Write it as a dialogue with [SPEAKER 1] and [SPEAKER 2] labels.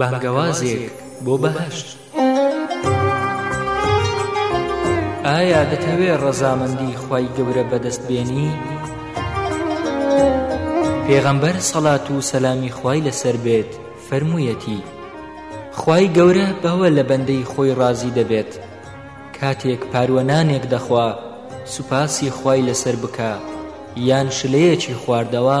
[SPEAKER 1] بانگەوازێک بۆ بەهەشت ئایا دەتەوێ ڕەزامەندی خی گەورە بەدەست بێنی؟ پێغەمبەر سەڵات و سەلامی خوای لەسەر بێت فەرموویەتی خوای گەورە بەوە لە بەندەی خۆی ڕازی دەبێت کاتێک پاروەنانێک دەخوا سوپاسی خوای لەسەر بکە یان شلەیەکی خواردەوە